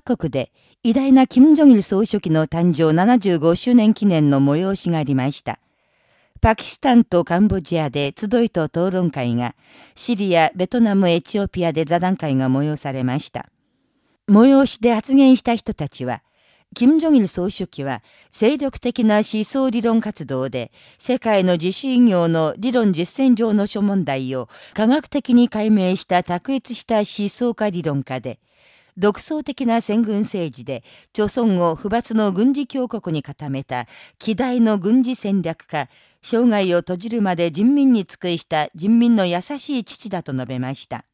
各国で偉大な金正日総書記の誕生75周年記念の催しがありました。パキスタンとカンボジアで集いと討論会が、シリア、ベトナム、エチオピアで座談会が催されました。催しで発言した人たちは、金正日総書記は精力的な思想理論活動で世界の自主業の理論実践上の諸問題を科学的に解明した卓越した思想家理論家で独創的な戦軍政治で朝鮮を不伐の軍事強国に固めた希代の軍事戦略家生涯を閉じるまで人民に尽くした人民の優しい父だと述べました。